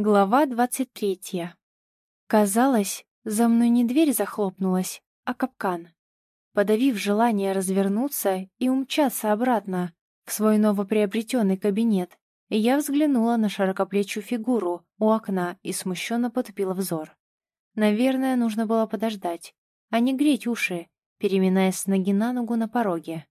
Глава двадцать третья. Казалось, за мной не дверь захлопнулась, а капкан. Подавив желание развернуться и умчаться обратно в свой новоприобретенный кабинет, я взглянула на широкоплечью фигуру у окна и смущенно потупила взор. Наверное, нужно было подождать, а не греть уши, переминаясь с ноги на ногу на пороге.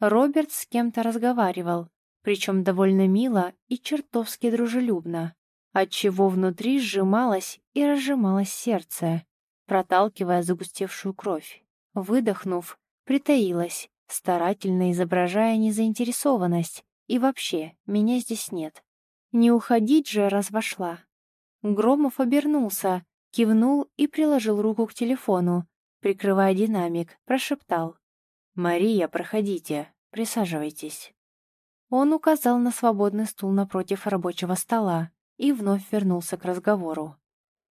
Роберт с кем-то разговаривал, причем довольно мило и чертовски дружелюбно отчего внутри сжималось и разжималось сердце, проталкивая загустевшую кровь. Выдохнув, притаилась, старательно изображая незаинтересованность, и вообще, меня здесь нет. Не уходить же, раз вошла. Громов обернулся, кивнул и приложил руку к телефону, прикрывая динамик, прошептал. «Мария, проходите, присаживайтесь». Он указал на свободный стул напротив рабочего стола, и вновь вернулся к разговору.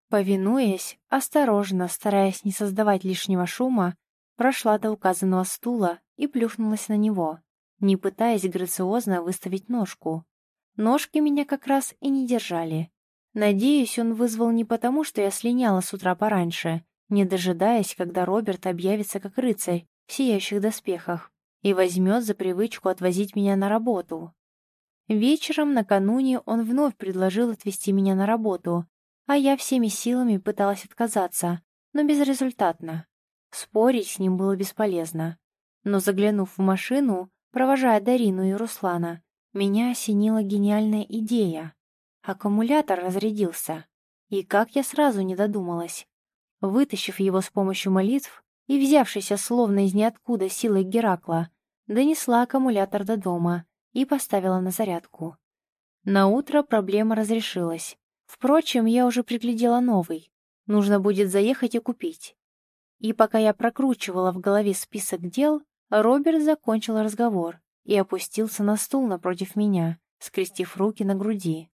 Повинуясь, осторожно, стараясь не создавать лишнего шума, прошла до указанного стула и плюхнулась на него, не пытаясь грациозно выставить ножку. Ножки меня как раз и не держали. Надеюсь, он вызвал не потому, что я слиняла с утра пораньше, не дожидаясь, когда Роберт объявится как рыцарь в сияющих доспехах и возьмет за привычку отвозить меня на работу. Вечером накануне он вновь предложил отвезти меня на работу, а я всеми силами пыталась отказаться, но безрезультатно. Спорить с ним было бесполезно. Но заглянув в машину, провожая Дарину и Руслана, меня осенила гениальная идея. Аккумулятор разрядился. И как я сразу не додумалась. Вытащив его с помощью молитв и взявшись словно из ниоткуда силой Геракла, донесла аккумулятор до дома и поставила на зарядку. На утро проблема разрешилась. Впрочем, я уже приглядела новый. Нужно будет заехать и купить. И пока я прокручивала в голове список дел, Роберт закончил разговор и опустился на стул напротив меня, скрестив руки на груди.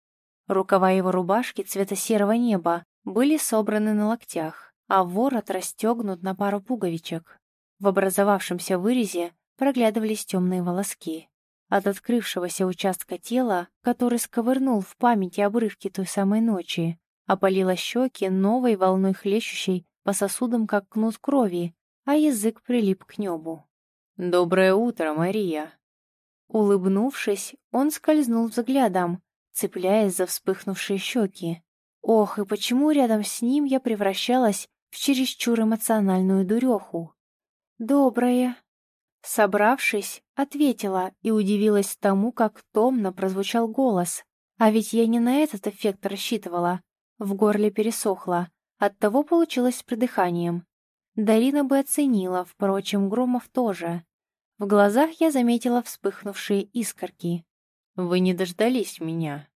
Рукава его рубашки цвета серого неба были собраны на локтях, а ворот расстегнут на пару пуговичек. В образовавшемся вырезе проглядывались темные волоски. От открывшегося участка тела, который сковырнул в памяти обрывки той самой ночи, опалило щеки новой волной хлещущей по сосудам, как кнут крови, а язык прилип к небу. «Доброе утро, Мария!» Улыбнувшись, он скользнул взглядом, цепляясь за вспыхнувшие щеки. Ох, и почему рядом с ним я превращалась в чересчур эмоциональную дуреху? «Доброе!» Собравшись, ответила и удивилась тому, как томно прозвучал голос. А ведь я не на этот эффект рассчитывала. В горле пересохло, оттого получилось с придыханием. Дарина бы оценила, впрочем, Громов тоже. В глазах я заметила вспыхнувшие искорки. «Вы не дождались меня?»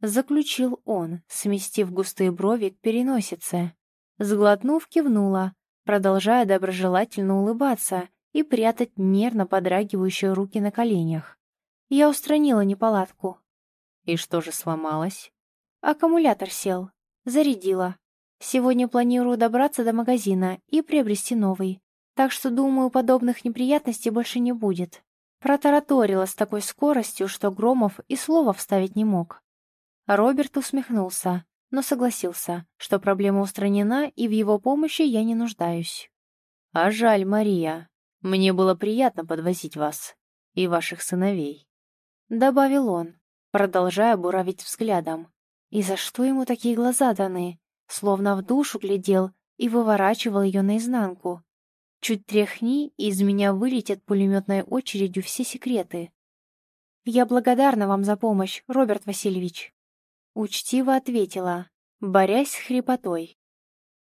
Заключил он, сместив густые брови к переносице. Сглотнув, кивнула, продолжая доброжелательно улыбаться и прятать нервно подрагивающие руки на коленях. Я устранила неполадку. И что же сломалось? Аккумулятор сел. Зарядила. Сегодня планирую добраться до магазина и приобрести новый. Так что, думаю, подобных неприятностей больше не будет. Протараторила с такой скоростью, что Громов и слова вставить не мог. Роберт усмехнулся, но согласился, что проблема устранена, и в его помощи я не нуждаюсь. «А жаль, Мария. Мне было приятно подвозить вас и ваших сыновей», — добавил он, продолжая буравить взглядом. И за что ему такие глаза даны? Словно в душу глядел и выворачивал ее наизнанку. Чуть тряхни, и из меня вылетят пулеметной очередью все секреты. «Я благодарна вам за помощь, Роберт Васильевич», — учтиво ответила, борясь с хрипотой.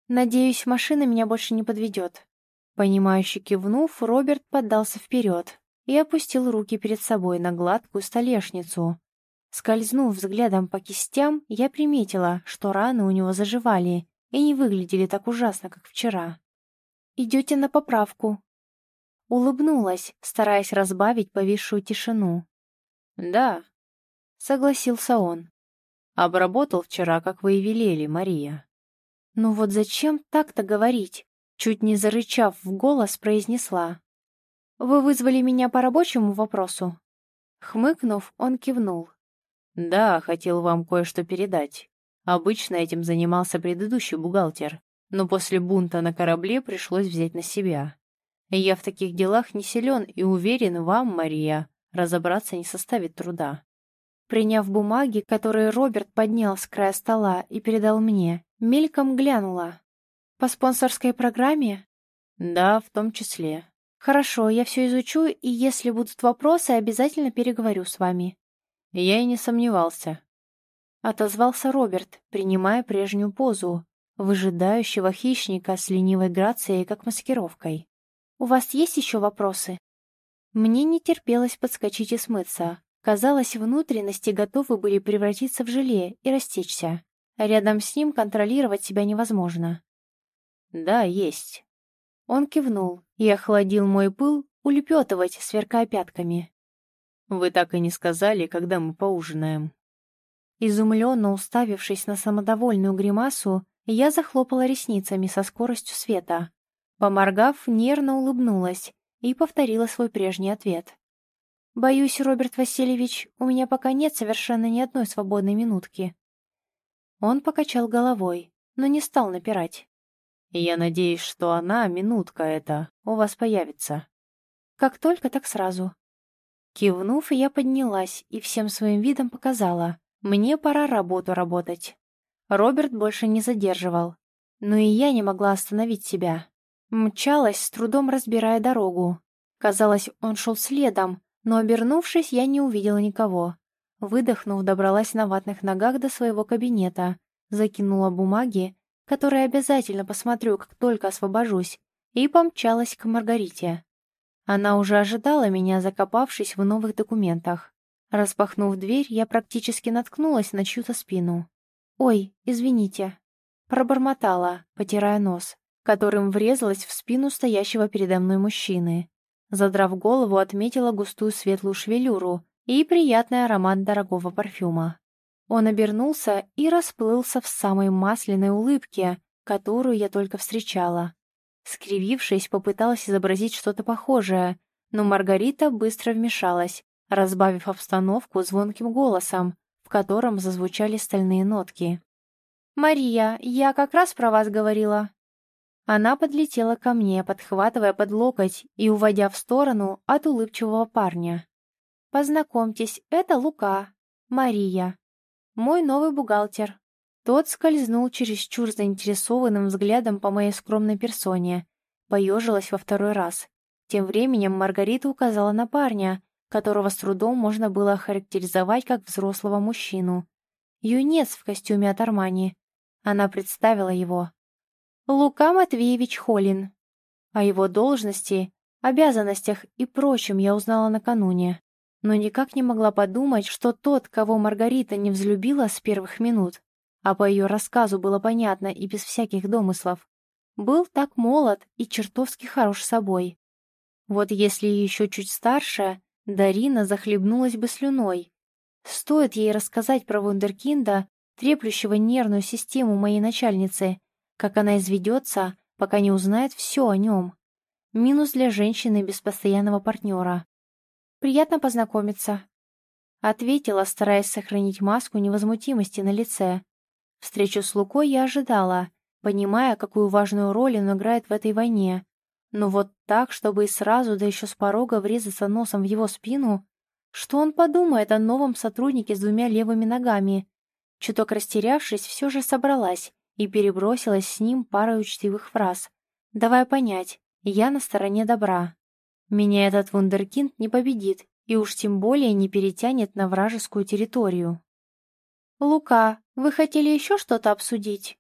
«Надеюсь, машина меня больше не подведет». Понимающе кивнув, Роберт поддался вперед и опустил руки перед собой на гладкую столешницу. Скользнув взглядом по кистям, я приметила, что раны у него заживали и не выглядели так ужасно, как вчера. «Идете на поправку?» Улыбнулась, стараясь разбавить повисшую тишину. «Да», — согласился он. «Обработал вчера, как вы и велели, Мария». «Ну вот зачем так-то говорить? Чуть не зарычав в голос, произнесла. «Вы вызвали меня по рабочему вопросу?» Хмыкнув, он кивнул. «Да, хотел вам кое-что передать. Обычно этим занимался предыдущий бухгалтер, но после бунта на корабле пришлось взять на себя. Я в таких делах не силен и уверен, вам, Мария, разобраться не составит труда. Приняв бумаги, которые Роберт поднял с края стола и передал мне, мельком глянула. «По спонсорской программе?» «Да, в том числе». «Хорошо, я все изучу, и если будут вопросы, обязательно переговорю с вами». Я и не сомневался. Отозвался Роберт, принимая прежнюю позу, выжидающего хищника с ленивой грацией, как маскировкой. «У вас есть еще вопросы?» Мне не терпелось подскочить и смыться. Казалось, внутренности готовы были превратиться в желе и растечься. Рядом с ним контролировать себя невозможно. «Да, есть». Он кивнул и охладил мой пыл улепетывать, сверкая пятками. «Вы так и не сказали, когда мы поужинаем». Изумленно уставившись на самодовольную гримасу, я захлопала ресницами со скоростью света. Поморгав, нервно улыбнулась и повторила свой прежний ответ. «Боюсь, Роберт Васильевич, у меня пока нет совершенно ни одной свободной минутки». Он покачал головой, но не стал напирать. «Я надеюсь, что она, минутка эта, у вас появится». «Как только, так сразу». Кивнув, я поднялась и всем своим видом показала. Мне пора работу работать. Роберт больше не задерживал. Но и я не могла остановить себя. Мчалась, с трудом разбирая дорогу. Казалось, он шел следом, но, обернувшись, я не увидела никого. Выдохнув, добралась на ватных ногах до своего кабинета, закинула бумаги, которые обязательно посмотрю, как только освобожусь, и помчалась к Маргарите. Она уже ожидала меня, закопавшись в новых документах. Распахнув дверь, я практически наткнулась на чью-то спину. «Ой, извините». Пробормотала, потирая нос, которым врезалась в спину стоящего передо мной мужчины. Задрав голову, отметила густую светлую шевелюру и приятный аромат дорогого парфюма. Он обернулся и расплылся в самой масляной улыбке, которую я только встречала. Скривившись, попыталась изобразить что-то похожее, но Маргарита быстро вмешалась, разбавив обстановку звонким голосом, в котором зазвучали стальные нотки. «Мария, я как раз про вас говорила». Она подлетела ко мне, подхватывая под локоть и уводя в сторону от улыбчивого парня. «Познакомьтесь, это Лука, Мария, мой новый бухгалтер». Тот скользнул чересчур заинтересованным взглядом по моей скромной персоне, поежилась во второй раз. Тем временем Маргарита указала на парня, которого с трудом можно было охарактеризовать как взрослого мужчину. Юнец в костюме от Армани. Она представила его. Лука Матвеевич Холин. О его должности, обязанностях и прочем я узнала накануне, но никак не могла подумать, что тот, кого Маргарита не взлюбила с первых минут, а по ее рассказу было понятно и без всяких домыслов, был так молод и чертовски хорош собой. Вот если еще чуть старше, Дарина захлебнулась бы слюной. Стоит ей рассказать про вундеркинда, треплющего нервную систему моей начальницы, как она изведется, пока не узнает все о нем. Минус для женщины без постоянного партнера. «Приятно познакомиться», — ответила, стараясь сохранить маску невозмутимости на лице. Встречу с Лукой я ожидала, понимая, какую важную роль он играет в этой войне, но вот так, чтобы и сразу, да еще с порога врезаться носом в его спину... Что он подумает о новом сотруднике с двумя левыми ногами? Чуток растерявшись, все же собралась и перебросилась с ним парой учтивых фраз. Давай понять, я на стороне добра. Меня этот вундеркинд не победит и уж тем более не перетянет на вражескую территорию. «Лука, вы хотели еще что-то обсудить?»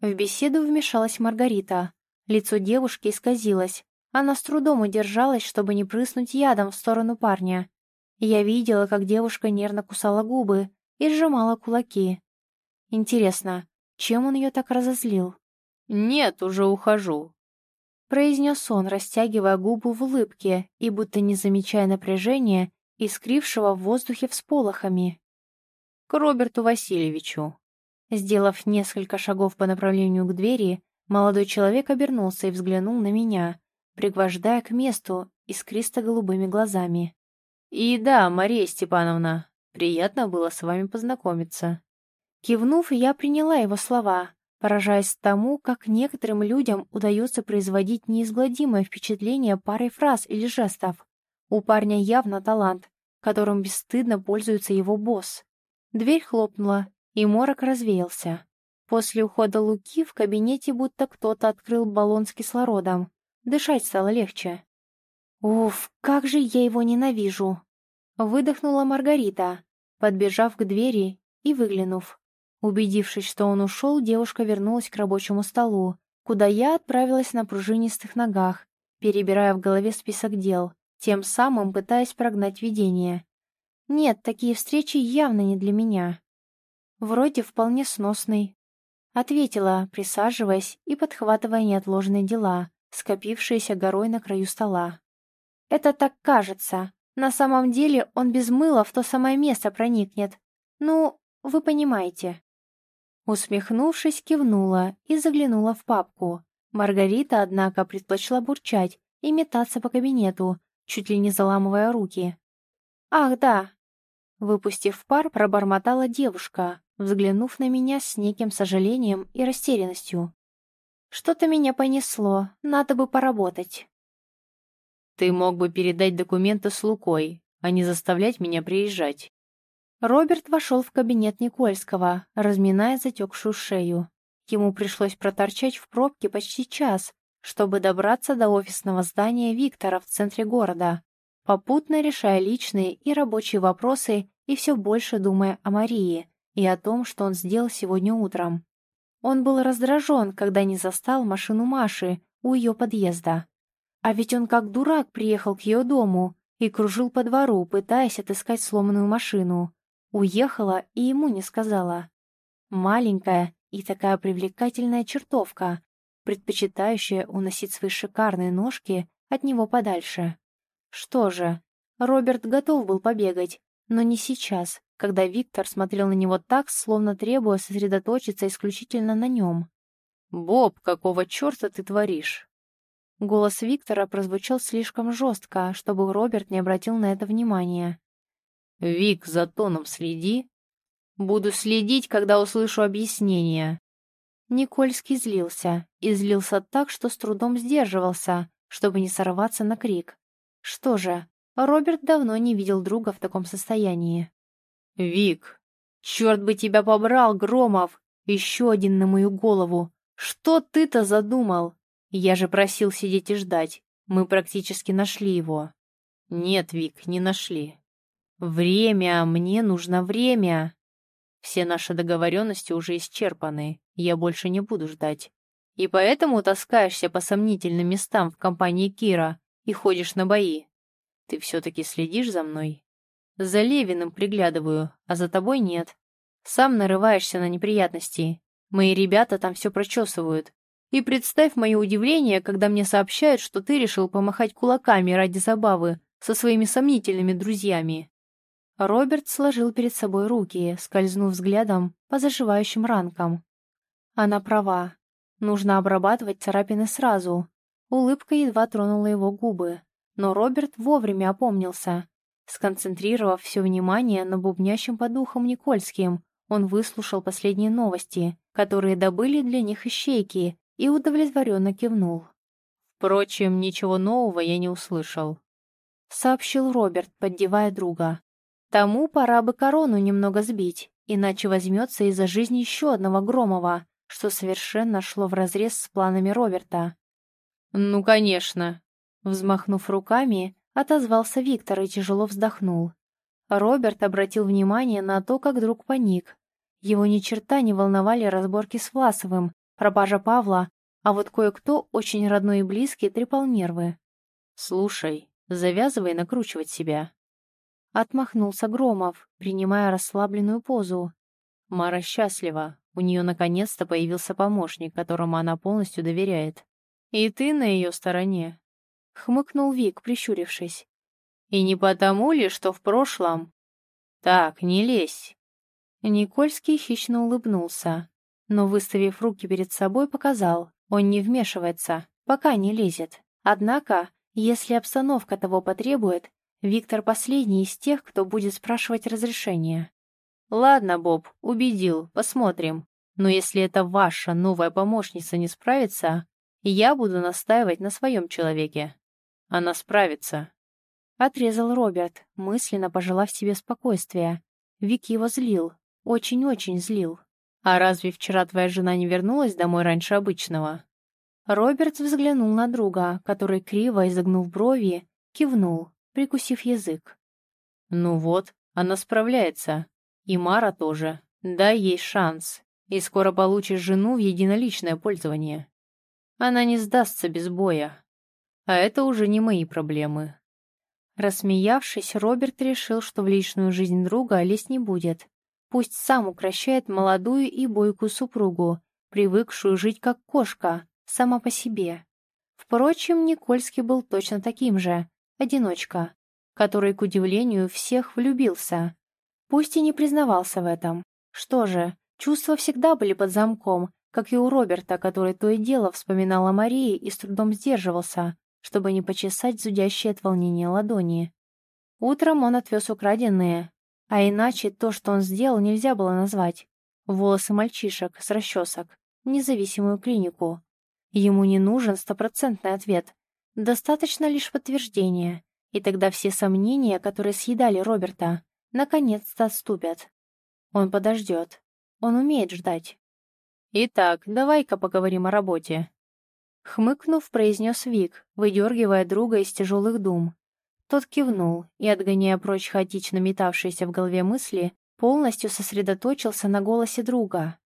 В беседу вмешалась Маргарита. Лицо девушки исказилось. Она с трудом удержалась, чтобы не прыснуть ядом в сторону парня. Я видела, как девушка нервно кусала губы и сжимала кулаки. Интересно, чем он ее так разозлил? «Нет, уже ухожу», — произнес он, растягивая губы в улыбке и будто не замечая напряжения, искрившего в воздухе всполохами. «К Роберту Васильевичу». Сделав несколько шагов по направлению к двери, Молодой человек обернулся и взглянул на меня, пригвождая к месту искристо-голубыми глазами. «И да, Мария Степановна, приятно было с вами познакомиться». Кивнув, я приняла его слова, поражаясь тому, как некоторым людям удается производить неизгладимое впечатление парой фраз или жестов. У парня явно талант, которым бесстыдно пользуется его босс. Дверь хлопнула, и морок развеялся. После ухода Луки в кабинете будто кто-то открыл баллон с кислородом. Дышать стало легче. «Уф, как же я его ненавижу!» Выдохнула Маргарита, подбежав к двери и выглянув. Убедившись, что он ушел, девушка вернулась к рабочему столу, куда я отправилась на пружинистых ногах, перебирая в голове список дел, тем самым пытаясь прогнать видение. Нет, такие встречи явно не для меня. Вроде вполне сносный. Ответила, присаживаясь и подхватывая неотложные дела, скопившиеся горой на краю стола. Это так кажется. На самом деле он без мыла в то самое место проникнет. Ну, вы понимаете. Усмехнувшись, кивнула и заглянула в папку. Маргарита, однако, предпочла бурчать и метаться по кабинету, чуть ли не заламывая руки. «Ах, да!» Выпустив пар, пробормотала девушка, взглянув на меня с неким сожалением и растерянностью. «Что-то меня понесло, надо бы поработать». «Ты мог бы передать документы с Лукой, а не заставлять меня приезжать». Роберт вошел в кабинет Никольского, разминая затекшую шею. Ему пришлось проторчать в пробке почти час, чтобы добраться до офисного здания Виктора в центре города, попутно решая личные и рабочие вопросы и все больше думая о Марии и о том, что он сделал сегодня утром. Он был раздражен, когда не застал машину Маши у ее подъезда. А ведь он как дурак приехал к ее дому и кружил по двору, пытаясь отыскать сломанную машину. Уехала и ему не сказала. Маленькая и такая привлекательная чертовка, предпочитающая уносить свои шикарные ножки от него подальше. Что же, Роберт готов был побегать, но не сейчас, когда Виктор смотрел на него так, словно требуя сосредоточиться исключительно на нем. «Боб, какого черта ты творишь?» Голос Виктора прозвучал слишком жестко, чтобы Роберт не обратил на это внимания. «Вик, за тоном следи». «Буду следить, когда услышу объяснение». Никольский злился, и злился так, что с трудом сдерживался, чтобы не сорваться на крик. Что же, Роберт давно не видел друга в таком состоянии. «Вик, черт бы тебя побрал, Громов! Еще один на мою голову! Что ты-то задумал? Я же просил сидеть и ждать. Мы практически нашли его». «Нет, Вик, не нашли. «Время! Мне нужно время!» Все наши договоренности уже исчерпаны, я больше не буду ждать. И поэтому таскаешься по сомнительным местам в компании Кира и ходишь на бои. Ты все-таки следишь за мной? За Левиным приглядываю, а за тобой нет. Сам нарываешься на неприятности. Мои ребята там все прочесывают. И представь мое удивление, когда мне сообщают, что ты решил помахать кулаками ради забавы со своими сомнительными друзьями. Роберт сложил перед собой руки, скользнув взглядом по заживающим ранкам. Она права. Нужно обрабатывать царапины сразу. Улыбка едва тронула его губы, но Роберт вовремя опомнился. Сконцентрировав все внимание на бубнящем по духам Никольским, он выслушал последние новости, которые добыли для них ищейки, и удовлетворенно кивнул. «Впрочем, ничего нового я не услышал», — сообщил Роберт, поддевая друга. Тому пора бы корону немного сбить, иначе возьмется из-за жизни еще одного Громова, что совершенно шло вразрез с планами Роберта. «Ну, конечно!» Взмахнув руками, отозвался Виктор и тяжело вздохнул. Роберт обратил внимание на то, как друг паник. Его ни черта не волновали разборки с Власовым, пропажа Павла, а вот кое-кто, очень родной и близкий, трепал нервы. «Слушай, завязывай накручивать себя. Отмахнулся Громов, принимая расслабленную позу. Мара счастлива. У нее наконец-то появился помощник, которому она полностью доверяет. И ты на ее стороне. Хмыкнул Вик, прищурившись. И не потому ли, что в прошлом... Так, не лезь. Никольский хищно улыбнулся, но, выставив руки перед собой, показал, он не вмешивается, пока не лезет. Однако, если обстановка того потребует, Виктор последний из тех, кто будет спрашивать разрешения. Ладно, Боб, убедил, посмотрим. Но если эта ваша новая помощница не справится, я буду настаивать на своем человеке. Она справится. Отрезал Роберт, мысленно пожелав себе спокойствия. Вик его злил, очень-очень злил. «А разве вчера твоя жена не вернулась домой раньше обычного?» Роберт взглянул на друга, который, криво изогнув брови, кивнул, прикусив язык. «Ну вот, она справляется. И Мара тоже. Дай ей шанс, и скоро получишь жену в единоличное пользование. Она не сдастся без боя. А это уже не мои проблемы». Рассмеявшись, Роберт решил, что в личную жизнь друга лезть не будет. Пусть сам укращает молодую и бойкую супругу, привыкшую жить как кошка, сама по себе. Впрочем, Никольский был точно таким же, одиночка, который, к удивлению, всех влюбился. Пусть и не признавался в этом. Что же, чувства всегда были под замком, как и у Роберта, который то и дело вспоминал о Марии и с трудом сдерживался, чтобы не почесать зудящие от волнения ладони. Утром он отвез украденные, а иначе то, что он сделал, нельзя было назвать. Волосы мальчишек с расчесок, независимую клинику. Ему не нужен стопроцентный ответ. Достаточно лишь подтверждения, и тогда все сомнения, которые съедали Роберта, наконец-то отступят. Он подождет. Он умеет ждать. «Итак, давай-ка поговорим о работе», Хмыкнув, произнес Вик, выдергивая друга из тяжелых дум. Тот кивнул и, отгоняя прочь хаотично метавшиеся в голове мысли, полностью сосредоточился на голосе друга.